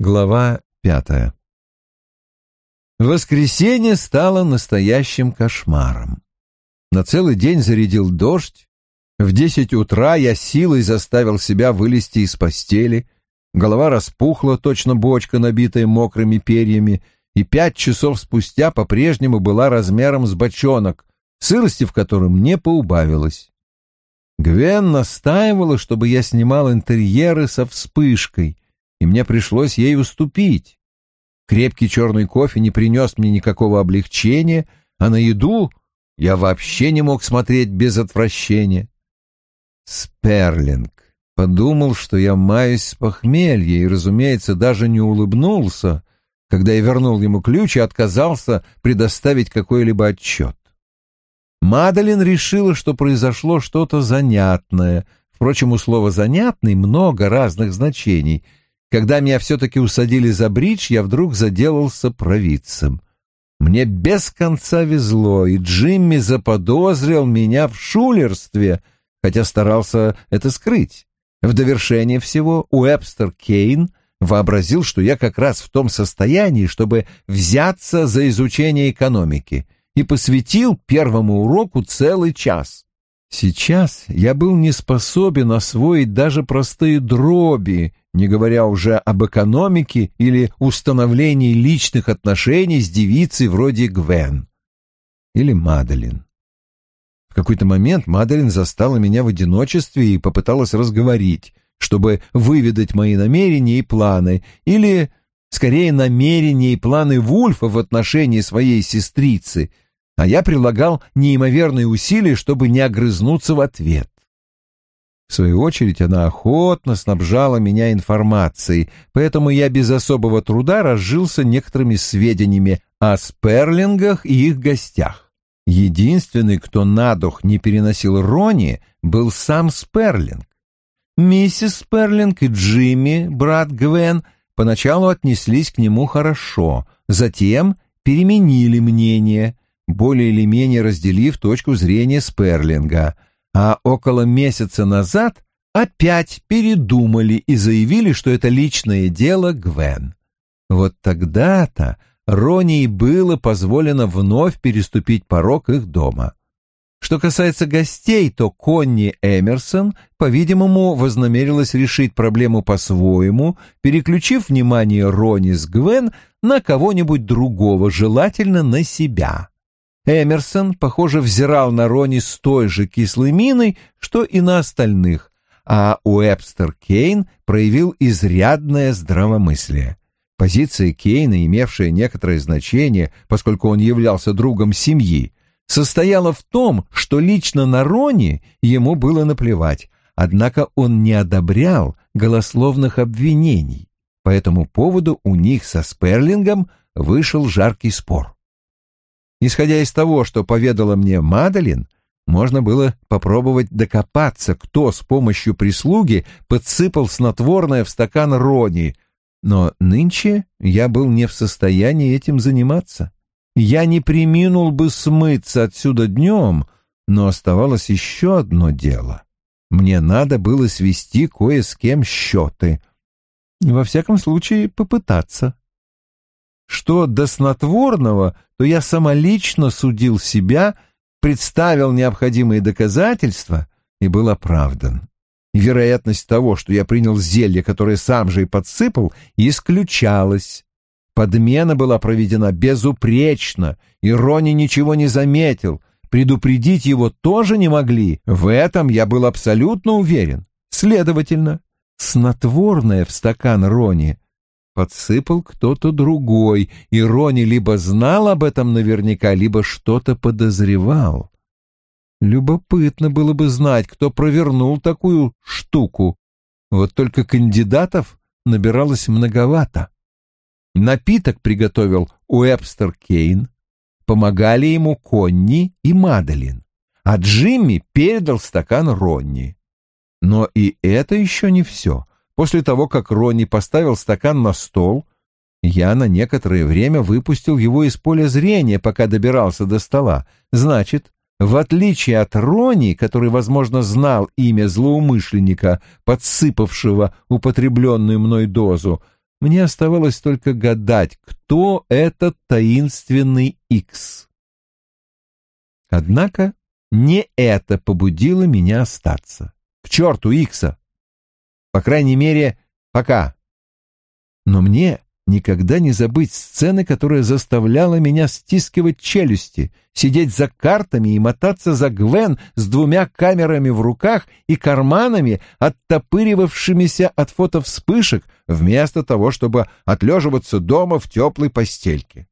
Глава пятая Воскресенье стало настоящим кошмаром. На целый день зарядил дождь. В десять утра я силой заставил себя вылезти из постели. Голова распухла, точно бочка, набитая мокрыми перьями, и пять часов спустя по-прежнему была размером с бочонок, сырости в котором не поубавилось. Гвен настаивала, чтобы я снимал интерьеры со вспышкой, и мне пришлось ей уступить. Крепкий черный кофе не принес мне никакого облегчения, а на еду я вообще не мог смотреть без отвращения. Сперлинг подумал, что я маюсь с похмелья, и, разумеется, даже не улыбнулся, когда я вернул ему ключ и отказался предоставить какой-либо отчет. Мадалин решила, что произошло что-то занятное. Впрочем, у слова «занятный» много разных значений — когда меня все-таки усадили за бридж, я вдруг заделался провидцем. Мне без конца везло, и Джимми заподозрил меня в шулерстве, хотя старался это скрыть. В довершение всего Уэбстер Кейн вообразил, что я как раз в том состоянии, чтобы взяться за изучение экономики, и посвятил первому уроку целый час. Сейчас я был не способен освоить даже простые дроби, не говоря уже об экономике или установлении личных отношений с девицей вроде Гвен или Маделин. В какой-то момент Маделин застала меня в одиночестве и попыталась разговорить, чтобы выведать мои намерения и планы, или, скорее, намерения и планы Вульфа в отношении своей сестрицы, а я прилагал неимоверные усилия, чтобы не огрызнуться в ответ. В свою очередь она охотно снабжала меня информацией, поэтому я без особого труда разжился некоторыми сведениями о сперлингах и их гостях. Единственный, кто на дух не переносил Рони, был сам Сперлинг. Миссис Сперлинг и Джимми, брат Гвен, поначалу отнеслись к нему хорошо, затем переменили мнение, более или менее разделив точку зрения Сперлинга, а около месяца назад опять передумали и заявили, что это личное дело Гвен. Вот тогда-то Рони и было позволено вновь переступить порог их дома. Что касается гостей, то Конни Эмерсон, по-видимому, вознамерилась решить проблему по-своему, переключив внимание Рони с Гвен на кого-нибудь другого, желательно на себя. Эмерсон, похоже, взирал на Рони с той же кислой миной, что и на остальных, а Уэбстер Кейн проявил изрядное здравомыслие. Позиция Кейна, имевшая некоторое значение, поскольку он являлся другом семьи, состояла в том, что лично на Рони ему было наплевать, однако он не одобрял голословных обвинений. По этому поводу у них со Сперлингом вышел жаркий спор. Исходя из того, что поведала мне Мадалин, можно было попробовать докопаться, кто с помощью прислуги подсыпал снотворное в стакан Рони, но нынче я был не в состоянии этим заниматься. Я не приминул бы смыться отсюда днем, но оставалось еще одно дело. Мне надо было свести кое с кем счеты. Во всяком случае, попытаться. Что до снотворного, то я самолично судил себя, представил необходимые доказательства и был оправдан. Вероятность того, что я принял зелье, которое сам же и подсыпал, исключалась. Подмена была проведена безупречно, и Рони ничего не заметил. Предупредить его тоже не могли, в этом я был абсолютно уверен. Следовательно, снотворное в стакан Рони подсыпал кто-то другой, и Рони либо знал об этом наверняка, либо что-то подозревал. Любопытно было бы знать, кто провернул такую штуку. Вот только кандидатов набиралось многовато. Напиток приготовил Уэбстер Кейн, помогали ему Конни и Мадалин, а Джимми передал стакан Ронни. Но и это еще не все. После того, как Ронни поставил стакан на стол, я на некоторое время выпустил его из поля зрения, пока добирался до стола. Значит, в отличие от Ронни, который, возможно, знал имя злоумышленника, подсыпавшего употребленную мной дозу, мне оставалось только гадать, кто этот таинственный Икс. Однако не это побудило меня остаться. К черту Икса! По крайней мере, пока. Но мне никогда не забыть сцены, которая заставляла меня стискивать челюсти, сидеть за картами и мотаться за Гвен с двумя камерами в руках и карманами, оттопыривавшимися от фотовспышек, вместо того, чтобы отлеживаться дома в теплой постельке.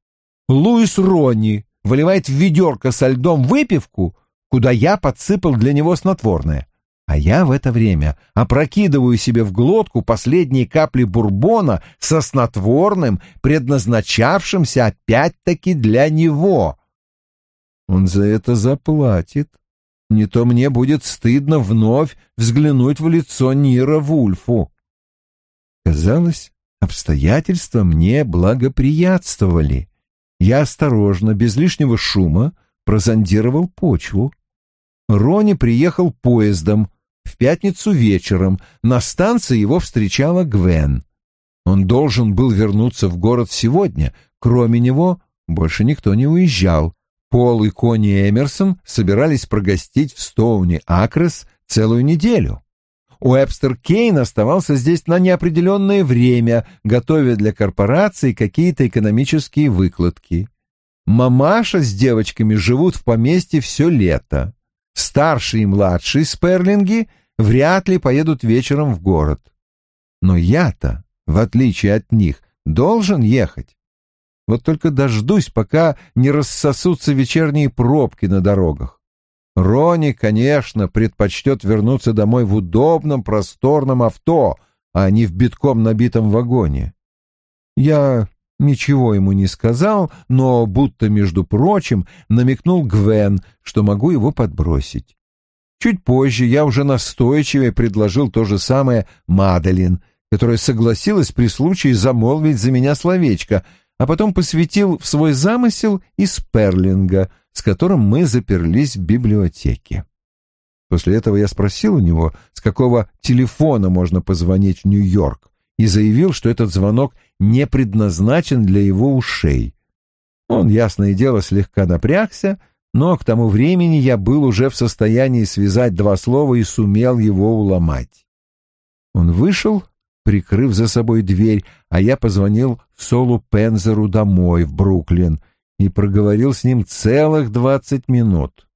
Луис Ронни выливает в ведерко со льдом выпивку, куда я подсыпал для него снотворное. А я в это время опрокидываю себе в глотку последние капли бурбона со снотворным, предназначавшимся опять-таки для него. Он за это заплатит. Не то мне будет стыдно вновь взглянуть в лицо Нира Вульфу. Казалось, обстоятельства мне благоприятствовали. Я осторожно, без лишнего шума, прозондировал почву. Рони приехал поездом, в пятницу вечером на станции его встречала Гвен. Он должен был вернуться в город сегодня. Кроме него больше никто не уезжал. Пол и Кони Эмерсон собирались прогостить в Стоуне Акрес целую неделю. Уэбстер Кейн оставался здесь на неопределенное время, готовя для корпорации какие-то экономические выкладки. Мамаша с девочками живут в поместье все лето. Старший и младший Сперлинги вряд ли поедут вечером в город. Но я-то, в отличие от них, должен ехать. Вот только дождусь, пока не рассосутся вечерние пробки на дорогах. Рони, конечно, предпочтет вернуться домой в удобном, просторном авто, а не в битком набитом вагоне. Я ничего ему не сказал, но будто, между прочим, намекнул Гвен, что могу его подбросить. Чуть позже я уже настойчивее предложил то же самое Мадалин, которая согласилась при случае замолвить за меня словечко, а потом посвятил в свой замысел и Сперлинга, с которым мы заперлись в библиотеке. После этого я спросил у него, с какого телефона можно позвонить в Нью-Йорк, и заявил, что этот звонок не предназначен для его ушей. Он, ясное дело, слегка напрягся, но к тому времени я был уже в состоянии связать два слова и сумел его уломать. Он вышел, прикрыв за собой дверь, а я позвонил Солу Пензеру домой, в Бруклин, и проговорил с ним целых двадцать минут.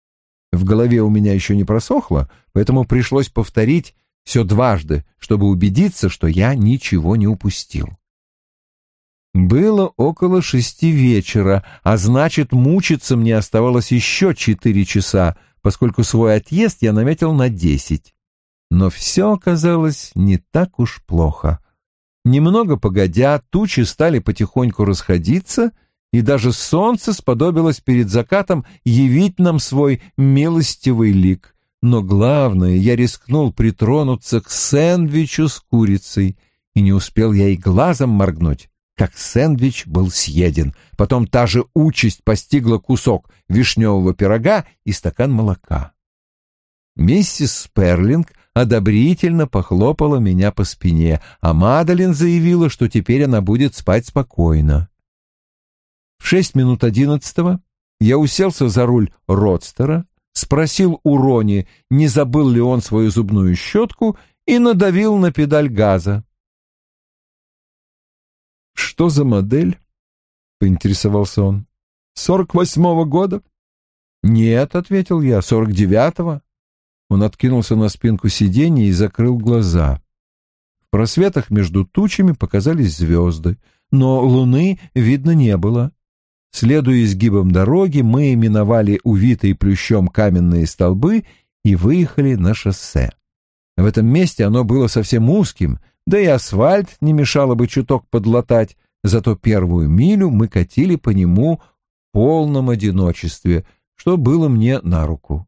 В голове у меня еще не просохло, поэтому пришлось повторить все дважды, чтобы убедиться, что я ничего не упустил. Было около шести вечера, а значит, мучиться мне оставалось еще четыре часа, поскольку свой отъезд я наметил на десять. Но все оказалось не так уж плохо. Немного погодя, тучи стали потихоньку расходиться, и даже солнце сподобилось перед закатом явить нам свой милостивый лик. Но главное, я рискнул притронуться к сэндвичу с курицей, и не успел я и глазом моргнуть, как сэндвич был съеден. Потом та же участь постигла кусок вишневого пирога и стакан молока. Миссис Сперлинг одобрительно похлопала меня по спине, а Мадалин заявила, что теперь она будет спать спокойно. В шесть минут одиннадцатого я уселся за руль родстера, спросил у Рони, не забыл ли он свою зубную щетку, и надавил на педаль газа. «Что за модель?» — поинтересовался он. «Сорок восьмого года?» «Нет», — ответил я, — «сорок девятого». Он откинулся на спинку сиденья и закрыл глаза. В просветах между тучами показались звезды, но луны видно не было. Следуя изгибам дороги, мы миновали увитые плющом каменные столбы и выехали на шоссе. В этом месте оно было совсем узким, да и асфальт не мешало бы чуток подлатать, зато первую милю мы катили по нему в полном одиночестве, что было мне на руку.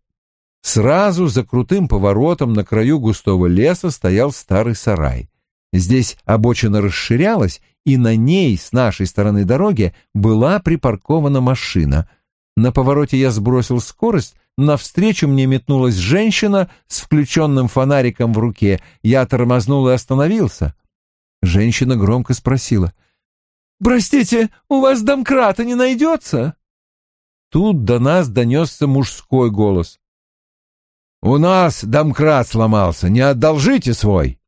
Сразу за крутым поворотом на краю густого леса стоял старый сарай. Здесь обочина расширялась, и на ней, с нашей стороны дороги, была припаркована машина. На повороте я сбросил скорость, навстречу мне метнулась женщина с включенным фонариком в руке. Я тормознул и остановился. Женщина громко спросила. «Простите, у вас домкрата не найдется?» Тут до нас донесся мужской голос. «У нас домкрат сломался, не одолжите свой!»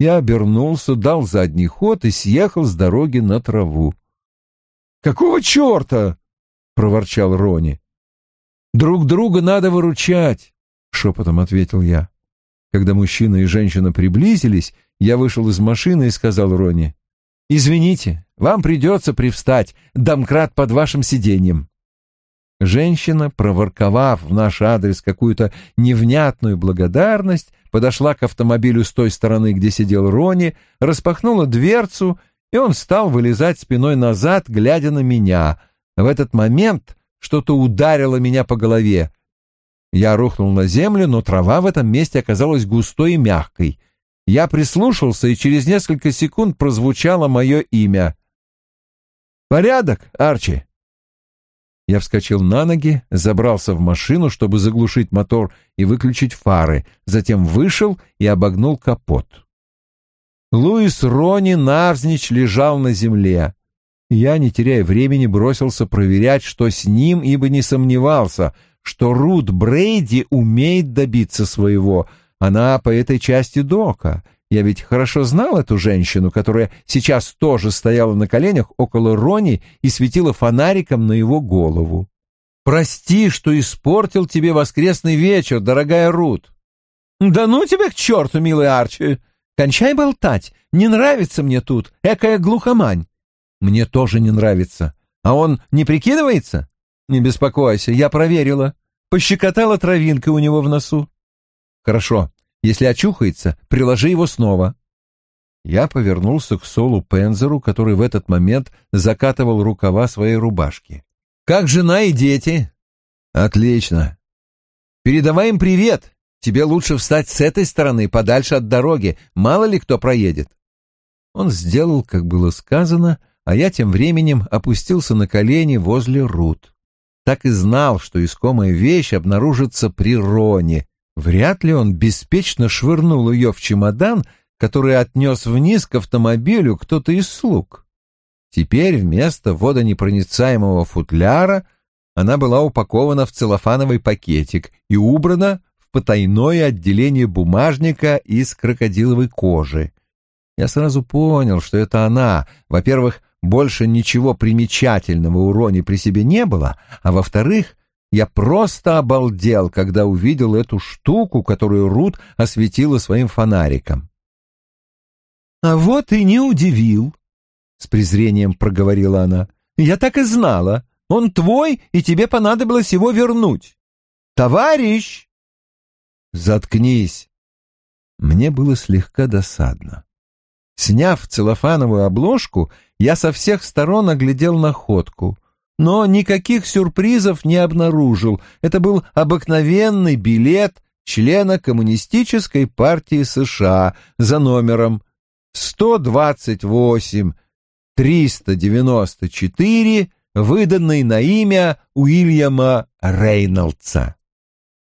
Я обернулся, дал задний ход и съехал с дороги на траву. «Какого черта?» — проворчал Рони. «Друг друга надо выручать», — шепотом ответил я. Когда мужчина и женщина приблизились, я вышел из машины и сказал Рони, «Извините, вам придется привстать, домкрат под вашим сиденьем». Женщина, проворковав в наш адрес какую-то невнятную благодарность, подошла к автомобилю с той стороны, где сидел Рони, распахнула дверцу, и он стал вылезать спиной назад, глядя на меня. В этот момент что-то ударило меня по голове. Я рухнул на землю, но трава в этом месте оказалась густой и мягкой. Я прислушался, и через несколько секунд прозвучало мое имя. «Порядок, Арчи?» Я вскочил на ноги, забрался в машину, чтобы заглушить мотор и выключить фары, затем вышел и обогнул капот. Луис Рони навзничь лежал на земле. Я, не теряя времени, бросился проверять, что с ним, ибо не сомневался, что Рут Брейди умеет добиться своего. Она по этой части дока. Я ведь хорошо знал эту женщину, которая сейчас тоже стояла на коленях около Рони и светила фонариком на его голову. «Прости, что испортил тебе воскресный вечер, дорогая Рут». «Да ну тебя к черту, милый Арчи! Кончай болтать, не нравится мне тут, экая глухомань». Мне тоже не нравится. А он не прикидывается? Не беспокойся, я проверила. Пощекотала травинкой у него в носу. Хорошо, если очухается, приложи его снова. Я повернулся к Солу Пензеру, который в этот момент закатывал рукава своей рубашки. «Как жена и дети?» «Отлично. Передавай им привет. Тебе лучше встать с этой стороны, подальше от дороги. Мало ли кто проедет». Он сделал, как было сказано, — а я тем временем опустился на колени возле Рут. Так и знал, что искомая вещь обнаружится при Роне. Вряд ли он беспечно швырнул ее в чемодан, который отнес вниз к автомобилю кто-то из слуг. Теперь вместо водонепроницаемого футляра она была упакована в целлофановый пакетик и убрана в потайное отделение бумажника из крокодиловой кожи. Я сразу понял, что это она. Во-первых, больше ничего примечательного у Рони при себе не было, а во-вторых, я просто обалдел, когда увидел эту штуку, которую Рут осветила своим фонариком. «А вот и не удивил», — с презрением проговорила она. «Я так и знала. Он твой, и тебе понадобилось его вернуть. Товарищ!» «Заткнись!» Мне было слегка досадно. Сняв целлофановую обложку, я со всех сторон оглядел находку. Но никаких сюрпризов не обнаружил. Это был обыкновенный билет члена Коммунистической партии США за номером 128-394, выданный на имя Уильяма Рейнольдса.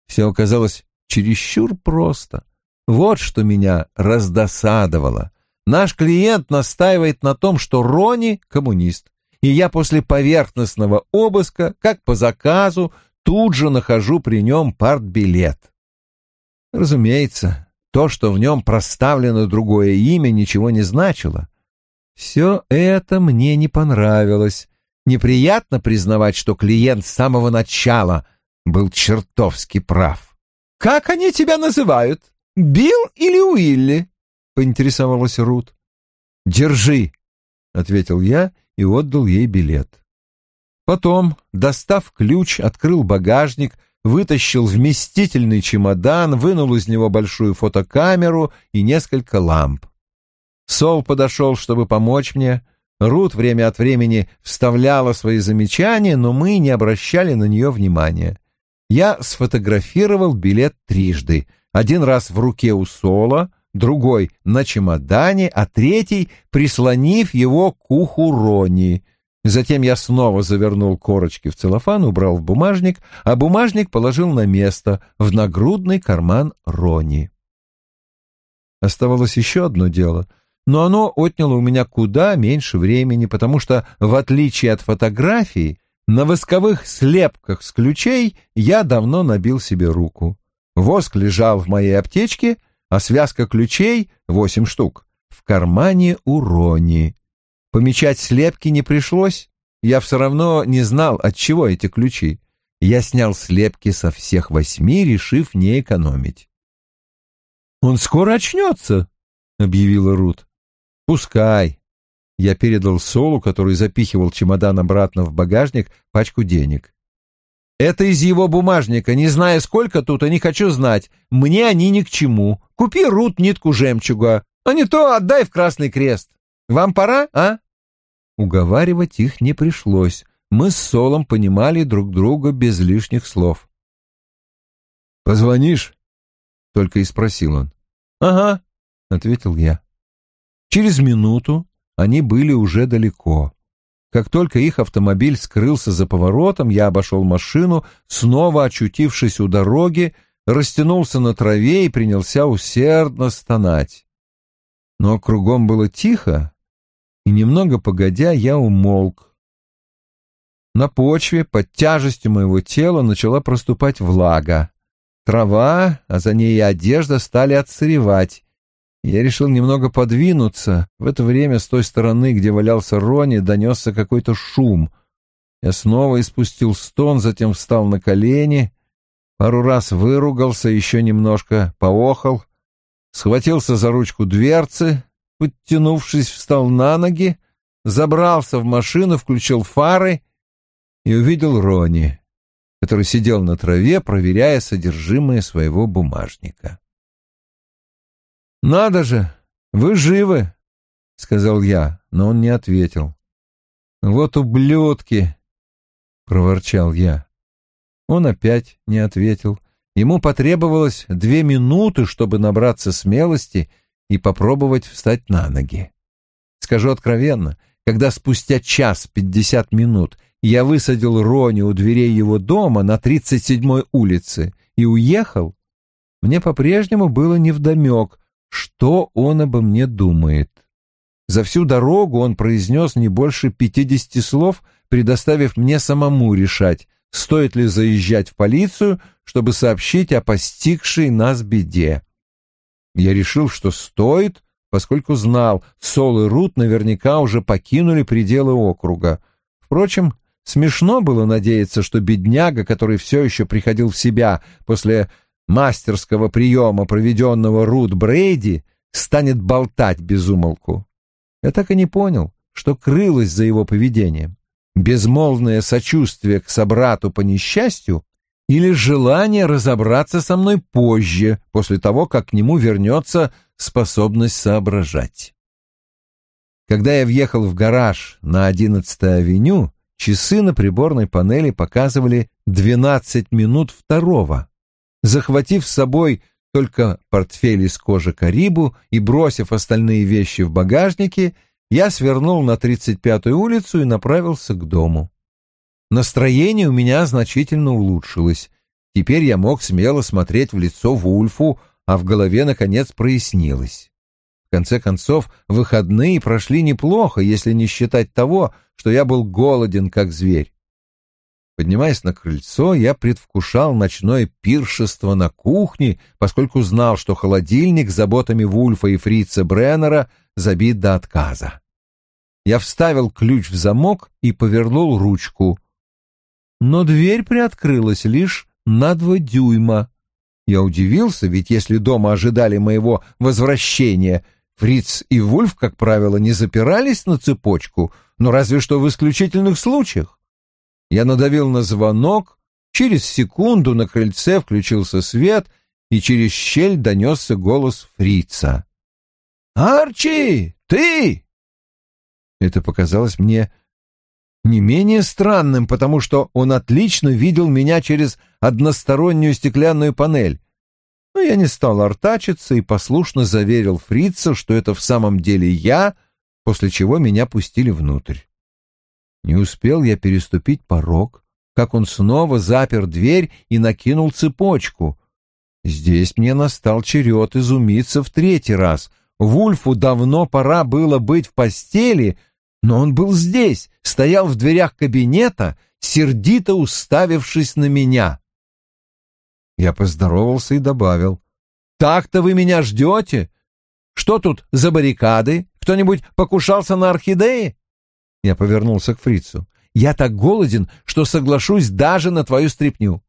Все оказалось чересчур просто. Вот что меня раздосадовало. Наш клиент настаивает на том, что Рони — коммунист, и я после поверхностного обыска, как по заказу, тут же нахожу при нем партбилет. Разумеется, то, что в нем проставлено другое имя, ничего не значило. Все это мне не понравилось. Неприятно признавать, что клиент с самого начала был чертовски прав. «Как они тебя называют? Билл или Уилли?» — поинтересовалась Рут. «Держи», — ответил я и отдал ей билет. Потом, достав ключ, открыл багажник, вытащил вместительный чемодан, вынул из него большую фотокамеру и несколько ламп. Сол подошел, чтобы помочь мне. Рут время от времени вставляла свои замечания, но мы не обращали на нее внимания. Я сфотографировал билет трижды. Один раз в руке у Сола, другой на чемодане, а третий, прислонив его к уху Рони. Затем я снова завернул корочки в целлофан, убрал в бумажник, а бумажник положил на место, в нагрудный карман Рони. Оставалось еще одно дело но оно отняло у меня куда меньше времени, потому что, в отличие от фотографий, на восковых слепках с ключей я давно набил себе руку. Воск лежал в моей аптечке, а связка ключей, восемь штук, в кармане у Рони. Помечать слепки не пришлось, я все равно не знал, от чего эти ключи. Я снял слепки со всех восьми, решив не экономить. «Он скоро очнется», — объявила Рут. «Пускай». Я передал Солу, который запихивал чемодан обратно в багажник, пачку денег. «Это из его бумажника. Не знаю, сколько тут, а не хочу знать. Мне они ни к чему. Купи, Рут, нитку жемчуга, а не то отдай в Красный Крест. Вам пора, а?» Уговаривать их не пришлось. Мы с Солом понимали друг друга без лишних слов. «Позвонишь?» — только и спросил он. «Ага», — ответил я. Через минуту они были уже далеко. Как только их автомобиль скрылся за поворотом, я обошел машину, снова очутившись у дороги, растянулся на траве и принялся усердно стонать. Но кругом было тихо, и немного погодя я умолк. На почве под тяжестью моего тела начала проступать влага. Трава, а за ней и одежда стали отсыревать. Я решил немного подвинуться. В это время с той стороны, где валялся Рони, донесся какой-то шум. Я снова испустил стон, затем встал на колени, пару раз выругался, еще немножко поохал, схватился за ручку дверцы, подтянувшись, встал на ноги, забрался в машину, включил фары и увидел Рони, который сидел на траве, проверяя содержимое своего бумажника. «Надо же, вы живы!» — сказал я, но он не ответил. «Вот ублюдки!» — проворчал я. Он опять не ответил. Ему потребовалось две минуты, чтобы набраться смелости и попробовать встать на ноги. Скажу откровенно, когда спустя час пятьдесят минут я высадил Рони у дверей его дома на 37-й улице и уехал, мне по-прежнему было невдомек, что он обо мне думает. За всю дорогу он произнес не больше пятидесяти слов, предоставив мне самому решать, стоит ли заезжать в полицию, чтобы сообщить о постигшей нас беде. Я решил, что стоит, поскольку знал, Сол и Рут наверняка уже покинули пределы округа. Впрочем, смешно было надеяться, что бедняга, который все еще приходил в себя после мастерского приема, проведенного Рут Брейди, станет болтать без умолку. Я так и не понял, что крылось за его поведением. Безмолвное сочувствие к собрату по несчастью или желание разобраться со мной позже, после того, как к нему вернется способность соображать. Когда я въехал в гараж на 11-й авеню, часы на приборной панели показывали 12 минут второго. Захватив с собой только портфель из кожи Карибу и бросив остальные вещи в багажнике, я свернул на 35-ю улицу и направился к дому. Настроение у меня значительно улучшилось. Теперь я мог смело смотреть в лицо Вульфу, а в голове, наконец, прояснилось. В конце концов, выходные прошли неплохо, если не считать того, что я был голоден, как зверь. Поднимаясь на крыльцо, я предвкушал ночное пиршество на кухне, поскольку знал, что холодильник с заботами Вульфа и фрица Бреннера забит до отказа. Я вставил ключ в замок и повернул ручку — но дверь приоткрылась лишь на два дюйма. Я удивился, ведь если дома ожидали моего возвращения, Фриц и Вульф, как правило, не запирались на цепочку, но разве что в исключительных случаях. Я надавил на звонок, через секунду на крыльце включился свет, и через щель донесся голос Фрица. «Арчи, ты!» Это показалось мне не менее странным, потому что он отлично видел меня через одностороннюю стеклянную панель. Но я не стал артачиться и послушно заверил фрица, что это в самом деле я, после чего меня пустили внутрь. Не успел я переступить порог, как он снова запер дверь и накинул цепочку. Здесь мне настал черед изумиться в третий раз. Вульфу давно пора было быть в постели, но он был здесь, стоял в дверях кабинета, сердито уставившись на меня. Я поздоровался и добавил. «Так-то вы меня ждете? Что тут за баррикады? Кто-нибудь покушался на орхидеи?» Я повернулся к фрицу. «Я так голоден, что соглашусь даже на твою стряпню».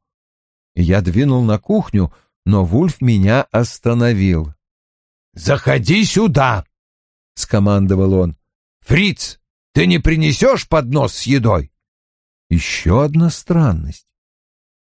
Я двинул на кухню, но Вульф меня остановил. «Заходи сюда!» — скомандовал он. «Фриц, ты не принесешь поднос с едой?» Еще одна странность.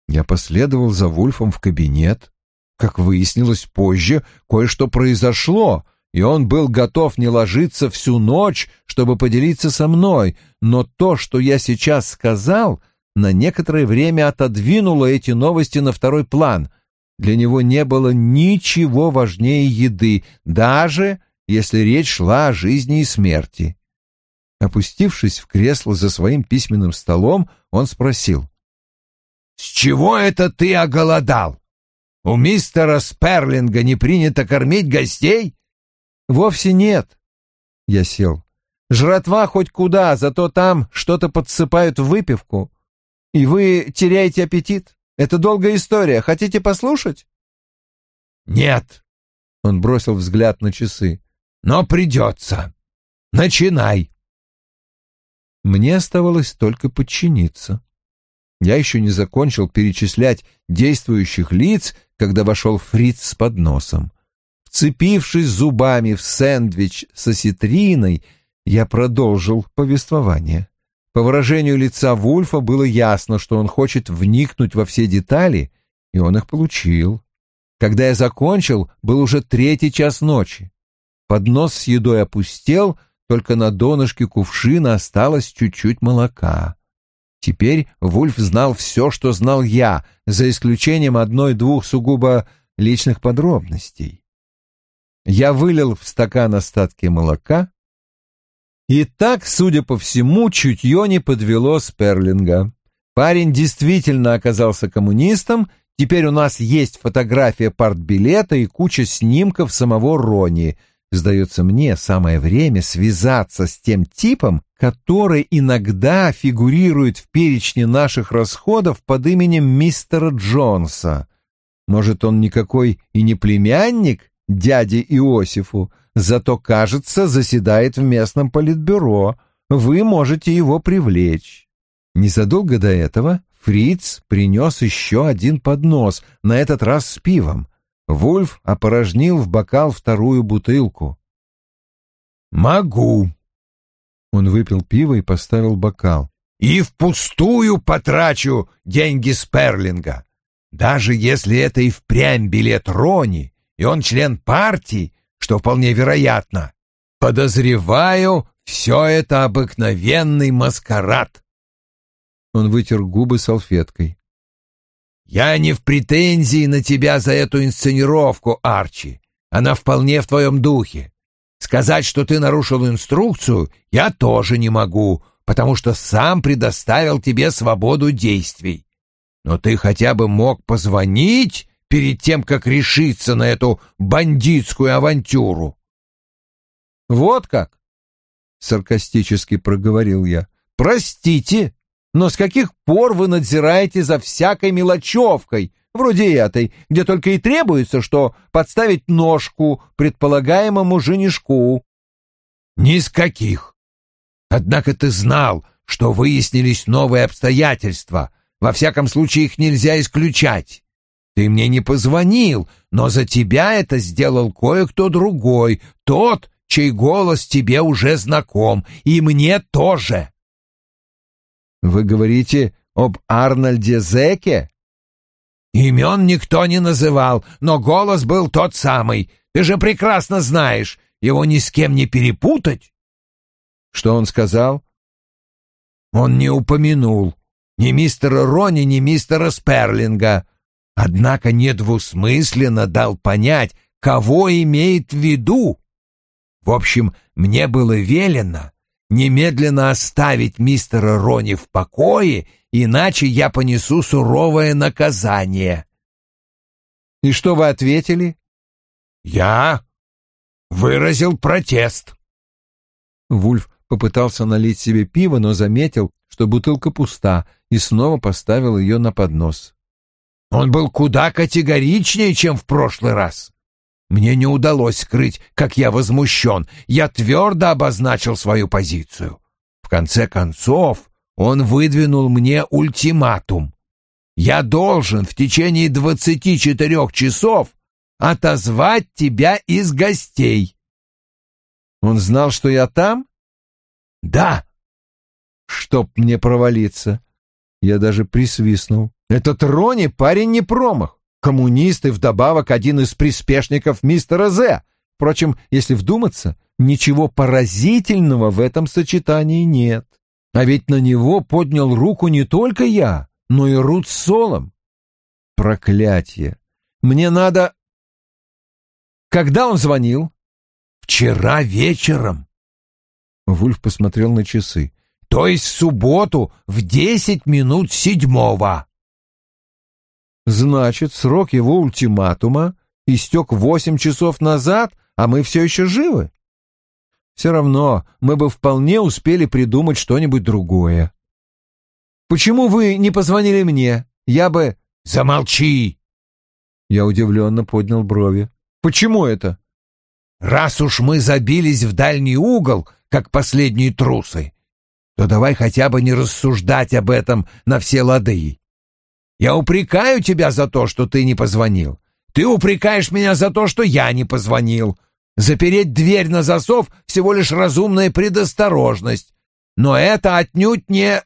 Я последовал за Вульфом в кабинет. Как выяснилось позже, кое-что произошло, и он был готов не ложиться всю ночь, чтобы поделиться со мной, но то, что я сейчас сказал, на некоторое время отодвинуло эти новости на второй план — для него не было ничего важнее еды, даже если речь шла о жизни и смерти. Опустившись в кресло за своим письменным столом, он спросил. «С чего это ты оголодал? У мистера Сперлинга не принято кормить гостей?» «Вовсе нет». Я сел. «Жратва хоть куда, зато там что-то подсыпают в выпивку. И вы теряете аппетит. Это долгая история. Хотите послушать? Нет. Он бросил взгляд на часы. Но придется. Начинай. Мне оставалось только подчиниться. Я еще не закончил перечислять действующих лиц, когда вошел Фриц с подносом. Вцепившись зубами в сэндвич с осетриной, я продолжил повествование. По выражению лица Вульфа было ясно, что он хочет вникнуть во все детали, и он их получил. Когда я закончил, был уже третий час ночи. Поднос с едой опустел, только на донышке кувшина осталось чуть-чуть молока. Теперь Вульф знал все, что знал я, за исключением одной-двух сугубо личных подробностей. Я вылил в стакан остатки молока, и так, судя по всему, чутье не подвело Сперлинга. Парень действительно оказался коммунистом, теперь у нас есть фотография партбилета и куча снимков самого Рони. Сдается мне, самое время связаться с тем типом, который иногда фигурирует в перечне наших расходов под именем мистера Джонса. Может, он никакой и не племянник дяде Иосифу, зато, кажется, заседает в местном политбюро. Вы можете его привлечь. Незадолго до этого Фриц принес еще один поднос, на этот раз с пивом. Вульф опорожнил в бокал вторую бутылку. «Могу». Он выпил пиво и поставил бокал. «И впустую потрачу деньги Сперлинга. Даже если это и впрямь билет Рони, и он член партии, что вполне вероятно. Подозреваю, все это обыкновенный маскарад. Он вытер губы салфеткой. Я не в претензии на тебя за эту инсценировку, Арчи. Она вполне в твоем духе. Сказать, что ты нарушил инструкцию, я тоже не могу, потому что сам предоставил тебе свободу действий. Но ты хотя бы мог позвонить перед тем, как решиться на эту бандитскую авантюру. «Вот как?» — саркастически проговорил я. «Простите, но с каких пор вы надзираете за всякой мелочевкой, вроде этой, где только и требуется, что подставить ножку предполагаемому женишку?» «Ни с каких. Однако ты знал, что выяснились новые обстоятельства. Во всяком случае, их нельзя исключать. Ты мне не позвонил, но за тебя это сделал кое-кто другой, тот, чей голос тебе уже знаком, и мне тоже. Вы говорите об Арнольде Зеке? Имен никто не называл, но голос был тот самый. Ты же прекрасно знаешь, его ни с кем не перепутать. Что он сказал? Он не упомянул ни мистера Рони, ни мистера Сперлинга однако недвусмысленно дал понять, кого имеет в виду. В общем, мне было велено немедленно оставить мистера Рони в покое, иначе я понесу суровое наказание. И что вы ответили? Я? выразил протест. Вульф попытался налить себе пиво, но заметил, что бутылка пуста, и снова поставил ее на поднос. Он был куда категоричнее, чем в прошлый раз. Мне не удалось скрыть, как я возмущен. Я твердо обозначил свою позицию. В конце концов, он выдвинул мне ультиматум. Я должен в течение двадцати четырех часов отозвать тебя из гостей. Он знал, что я там? Да. Чтоб мне провалиться. Я даже присвистнул. Этот Рони парень не промах. Коммунист и вдобавок один из приспешников мистера З. Впрочем, если вдуматься, ничего поразительного в этом сочетании нет. А ведь на него поднял руку не только я, но и Рут Солом. Проклятье! Мне надо... Когда он звонил? Вчера вечером. Вульф посмотрел на часы. То есть в субботу в десять минут седьмого. Значит, срок его ультиматума истек восемь часов назад, а мы все еще живы. Все равно мы бы вполне успели придумать что-нибудь другое. Почему вы не позвонили мне? Я бы... Замолчи! Я удивленно поднял брови. Почему это? Раз уж мы забились в дальний угол, как последние трусы, то давай хотя бы не рассуждать об этом на все лады. Я упрекаю тебя за то, что ты не позвонил. Ты упрекаешь меня за то, что я не позвонил. Запереть дверь на засов — всего лишь разумная предосторожность. Но это отнюдь не...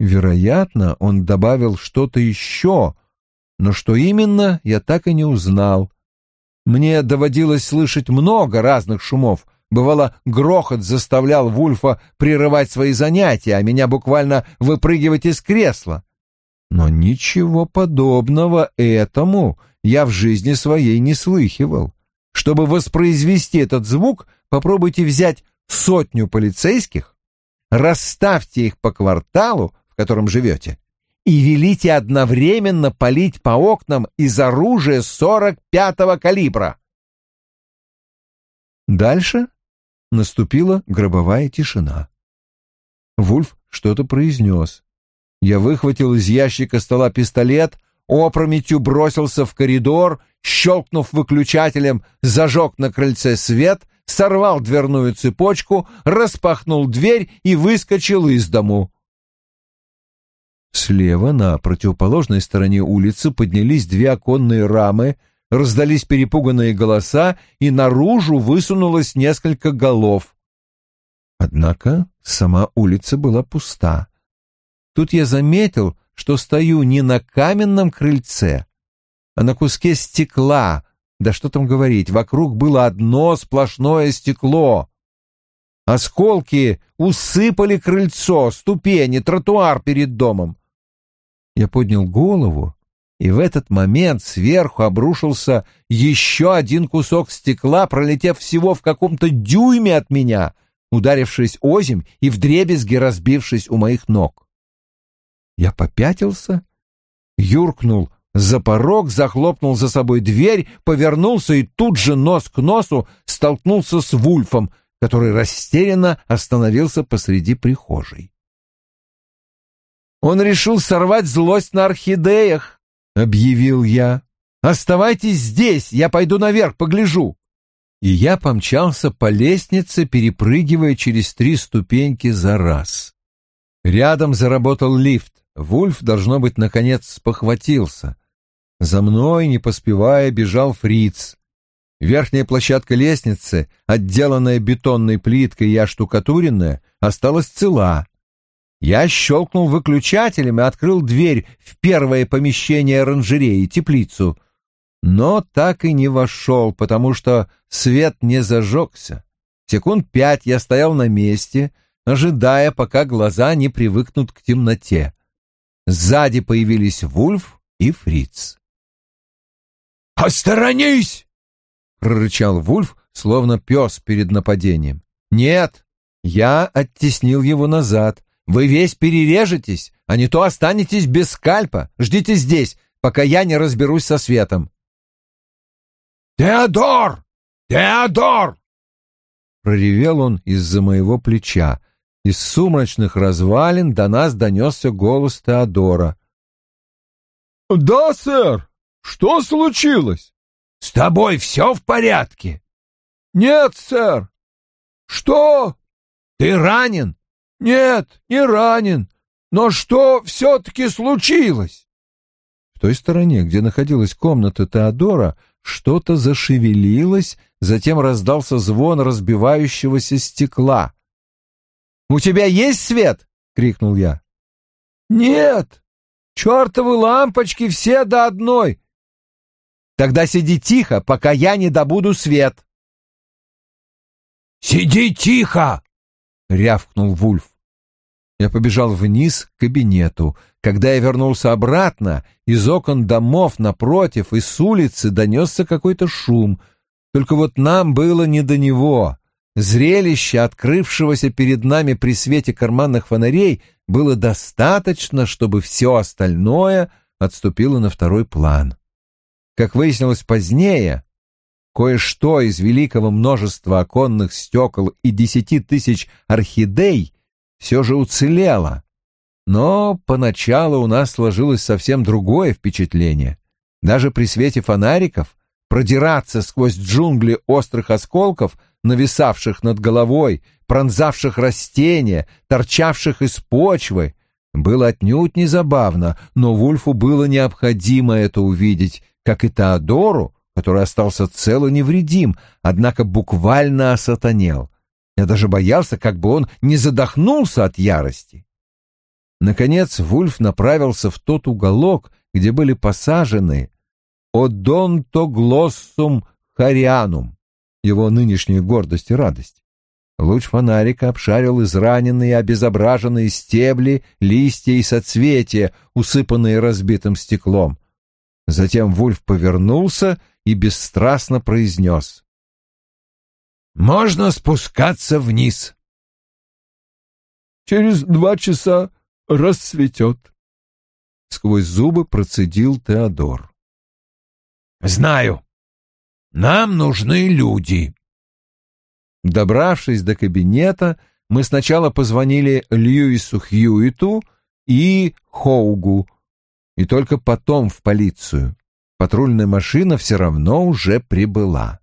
Вероятно, он добавил что-то еще, но что именно, я так и не узнал. Мне доводилось слышать много разных шумов. Бывало, грохот заставлял Вульфа прерывать свои занятия, а меня буквально выпрыгивать из кресла. Но ничего подобного этому я в жизни своей не слыхивал. Чтобы воспроизвести этот звук, попробуйте взять сотню полицейских, расставьте их по кварталу, в котором живете, и велите одновременно палить по окнам из оружия 45-го калибра. Дальше наступила гробовая тишина. Вульф что-то произнес. Я выхватил из ящика стола пистолет, опрометью бросился в коридор, щелкнув выключателем, зажег на крыльце свет, сорвал дверную цепочку, распахнул дверь и выскочил из дому. Слева, на противоположной стороне улицы, поднялись две оконные рамы, раздались перепуганные голоса, и наружу высунулось несколько голов. Однако сама улица была пуста. Тут я заметил, что стою не на каменном крыльце, а на куске стекла. Да что там говорить, вокруг было одно сплошное стекло. Осколки усыпали крыльцо, ступени, тротуар перед домом. Я поднял голову, и в этот момент сверху обрушился еще один кусок стекла, пролетев всего в каком-то дюйме от меня, ударившись озимь и вдребезги разбившись у моих ног. Я попятился, юркнул за порог, захлопнул за собой дверь, повернулся и тут же нос к носу столкнулся с Вульфом, который растерянно остановился посреди прихожей. «Он решил сорвать злость на орхидеях», — объявил я. «Оставайтесь здесь, я пойду наверх, погляжу». И я помчался по лестнице, перепрыгивая через три ступеньки за раз. Рядом заработал лифт. Вульф, должно быть, наконец спохватился. За мной, не поспевая, бежал фриц. Верхняя площадка лестницы, отделанная бетонной плиткой и оштукатуренная, осталась цела. Я щелкнул выключателем и открыл дверь в первое помещение оранжереи, теплицу. Но так и не вошел, потому что свет не зажегся. Секунд пять я стоял на месте, ожидая, пока глаза не привыкнут к темноте. Сзади появились Вульф и Фриц. «Осторонись!» — прорычал Вульф, словно пес перед нападением. «Нет, я оттеснил его назад. Вы весь перережетесь, а не то останетесь без скальпа. Ждите здесь, пока я не разберусь со светом». «Теодор, Теодор!» Проревел он из-за моего плеча. Из сумрачных развалин до нас донесся голос Теодора. «Да, сэр. Что случилось?» «С тобой все в порядке?» «Нет, сэр». «Что?» «Ты ранен?» «Нет, не ранен. Но что все-таки случилось?» В той стороне, где находилась комната Теодора, что-то зашевелилось, затем раздался звон разбивающегося стекла. «У тебя есть свет?» — крикнул я. «Нет, чертовы лампочки все до одной». «Тогда сиди тихо, пока я не добуду свет». «Сиди тихо!» — рявкнул Вульф. Я побежал вниз к кабинету. Когда я вернулся обратно, из окон домов напротив и с улицы донесся какой-то шум. Только вот нам было не до него. Зрелище, открывшегося перед нами при свете карманных фонарей, было достаточно, чтобы все остальное отступило на второй план. Как выяснилось позднее, кое-что из великого множества оконных стекол и десяти тысяч орхидей все же уцелела. Но поначалу у нас сложилось совсем другое впечатление. Даже при свете фонариков продираться сквозь джунгли острых осколков, нависавших над головой, пронзавших растения, торчавших из почвы, было отнюдь не забавно, но Вульфу было необходимо это увидеть, как и Теодору, который остался цел и невредим, однако буквально осатанел. Я даже боялся, как бы он не задохнулся от ярости. Наконец Вульф направился в тот уголок, где были посажены «Одонтоглоссум харианум» — его нынешняя гордость и радость. Луч фонарика обшарил израненные, обезображенные стебли, листья и соцветия, усыпанные разбитым стеклом. Затем Вульф повернулся и бесстрастно произнес. Можно спускаться вниз. Через два часа рассветет. Сквозь зубы процедил Теодор. Знаю. Нам нужны люди. Добравшись до кабинета, мы сначала позвонили Льюису Хьюиту и Хоугу, и только потом в полицию. Патрульная машина все равно уже прибыла.